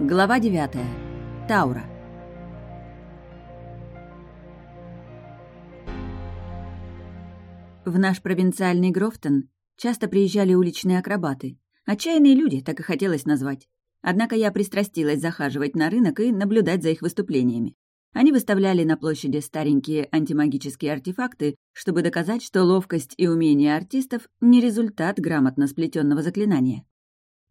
Глава 9. Таура. В наш провинциальный Грофтон часто приезжали уличные акробаты. Отчаянные люди, так и хотелось назвать. Однако я пристрастилась захаживать на рынок и наблюдать за их выступлениями. Они выставляли на площади старенькие антимагические артефакты, чтобы доказать, что ловкость и умение артистов — не результат грамотно сплетенного заклинания.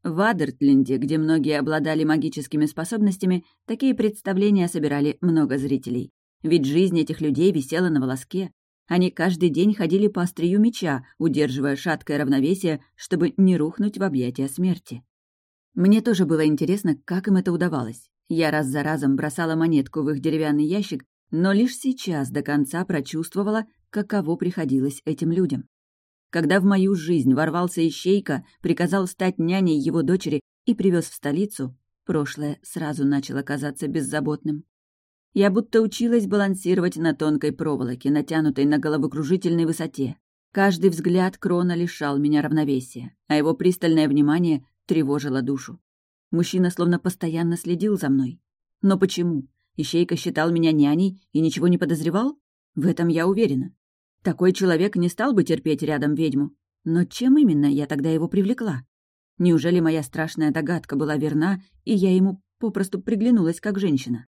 В Адертленде, где многие обладали магическими способностями, такие представления собирали много зрителей. Ведь жизнь этих людей висела на волоске. Они каждый день ходили по острию меча, удерживая шаткое равновесие, чтобы не рухнуть в объятия смерти. Мне тоже было интересно, как им это удавалось. Я раз за разом бросала монетку в их деревянный ящик, но лишь сейчас до конца прочувствовала, каково приходилось этим людям. Когда в мою жизнь ворвался Ищейка, приказал стать няней его дочери и привез в столицу, прошлое сразу начало казаться беззаботным. Я будто училась балансировать на тонкой проволоке, натянутой на головокружительной высоте. Каждый взгляд Крона лишал меня равновесия, а его пристальное внимание тревожило душу. Мужчина словно постоянно следил за мной. Но почему? Ищейка считал меня няней и ничего не подозревал? В этом я уверена. Такой человек не стал бы терпеть рядом ведьму. Но чем именно я тогда его привлекла? Неужели моя страшная догадка была верна, и я ему попросту приглянулась как женщина?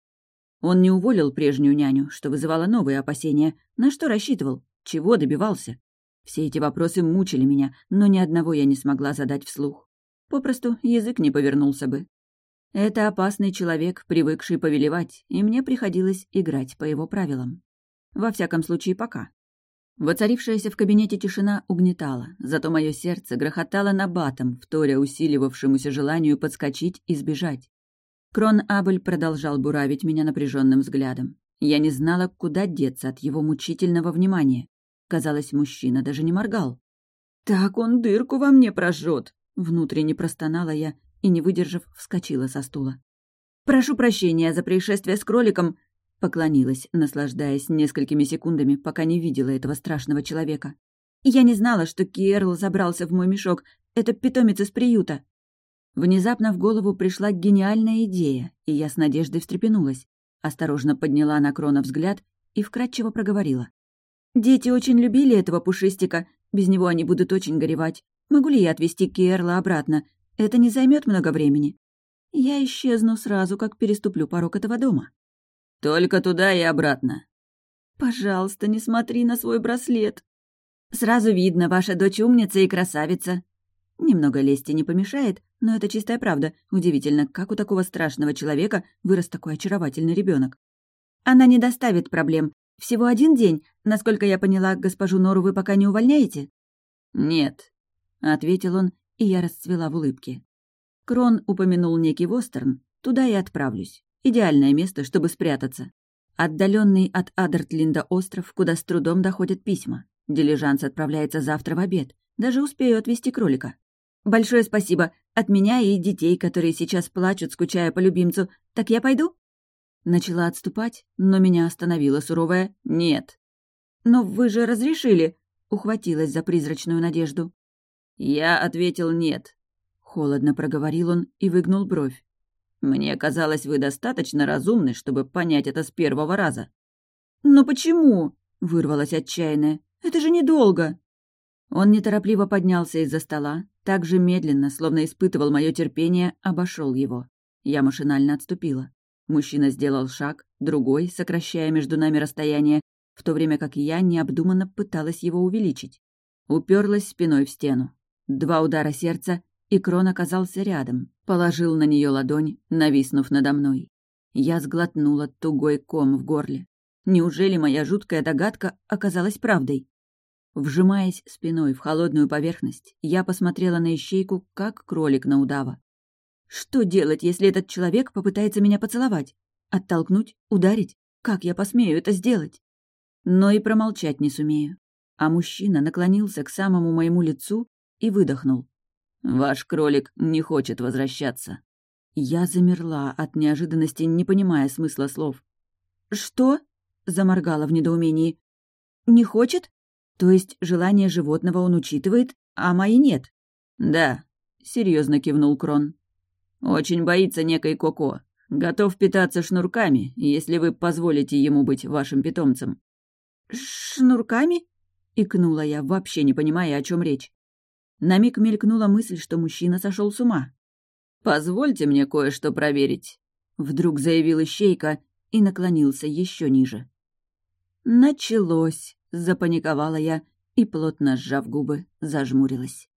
Он не уволил прежнюю няню, что вызывало новые опасения. На что рассчитывал? Чего добивался? Все эти вопросы мучили меня, но ни одного я не смогла задать вслух. Попросту язык не повернулся бы. Это опасный человек, привыкший повелевать, и мне приходилось играть по его правилам. Во всяком случае, пока. Воцарившаяся в кабинете тишина угнетала, зато мое сердце грохотало набатом, вторя усиливавшемуся желанию подскочить и сбежать. Крон Абель продолжал буравить меня напряженным взглядом. Я не знала, куда деться от его мучительного внимания. Казалось, мужчина даже не моргал. «Так он дырку во мне прожжет!» Внутренне простонала я и, не выдержав, вскочила со стула. «Прошу прощения за происшествие с кроликом», поклонилась, наслаждаясь несколькими секундами, пока не видела этого страшного человека. «Я не знала, что Киерл забрался в мой мешок. Это питомец из приюта». Внезапно в голову пришла гениальная идея, и я с надеждой встрепенулась. Осторожно подняла на Крона взгляд и вкратчиво проговорила. «Дети очень любили этого пушистика. Без него они будут очень горевать. Могу ли я отвезти Киерла обратно? Это не займет много времени. Я исчезну сразу, как переступлю порог этого дома. Только туда и обратно. Пожалуйста, не смотри на свой браслет. Сразу видно, ваша дочь умница и красавица. Немного лести не помешает, но это чистая правда. Удивительно, как у такого страшного человека вырос такой очаровательный ребенок. Она не доставит проблем. Всего один день. Насколько я поняла, госпожу Нору вы пока не увольняете? Нет, — ответил он, и я расцвела в улыбке. Крон упомянул некий Востерн, туда и отправлюсь. Идеальное место, чтобы спрятаться. Отдаленный от Адертлинда остров, куда с трудом доходят письма. Дилижанс отправляется завтра в обед. Даже успею отвезти кролика. Большое спасибо. От меня и детей, которые сейчас плачут, скучая по любимцу. Так я пойду? Начала отступать, но меня остановила суровая «нет». «Но вы же разрешили», — ухватилась за призрачную надежду. Я ответил «нет». Холодно проговорил он и выгнул бровь. «Мне казалось, вы достаточно разумны, чтобы понять это с первого раза». «Но почему?» — вырвалась отчаянная. «Это же недолго». Он неторопливо поднялся из-за стола, так же медленно, словно испытывал мое терпение, обошел его. Я машинально отступила. Мужчина сделал шаг, другой, сокращая между нами расстояние, в то время как я необдуманно пыталась его увеличить. Уперлась спиной в стену. Два удара сердца, и Крон оказался рядом, положил на нее ладонь, нависнув надо мной. Я сглотнула тугой ком в горле. Неужели моя жуткая догадка оказалась правдой? Вжимаясь спиной в холодную поверхность, я посмотрела на ищейку, как кролик на удава. Что делать, если этот человек попытается меня поцеловать? Оттолкнуть? Ударить? Как я посмею это сделать? Но и промолчать не сумею. А мужчина наклонился к самому моему лицу и выдохнул. «Ваш кролик не хочет возвращаться». Я замерла от неожиданности, не понимая смысла слов. «Что?» — заморгала в недоумении. «Не хочет? То есть желание животного он учитывает, а мои нет?» «Да», — серьезно кивнул Крон. Очень боится некой Коко. Готов питаться шнурками, если вы позволите ему быть вашим питомцем». «Шнурками?» — икнула я, вообще не понимая, о чем речь. На миг мелькнула мысль, что мужчина сошел с ума. «Позвольте мне кое-что проверить», — вдруг заявил Ищейка и наклонился еще ниже. «Началось», — запаниковала я и, плотно сжав губы, зажмурилась.